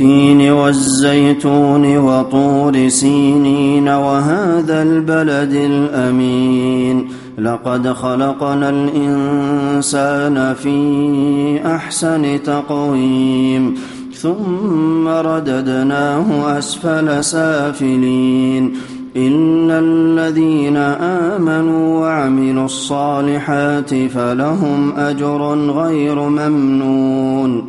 والتين والزيتون وطور سينين وهذا البلد الأمين. لقد خلقنا الإنسان في أحسن تقويم ثم رددناه أسفل سافلين. إن الذين آمنوا وعملوا الصالحات فلهم أجر غير ممنون.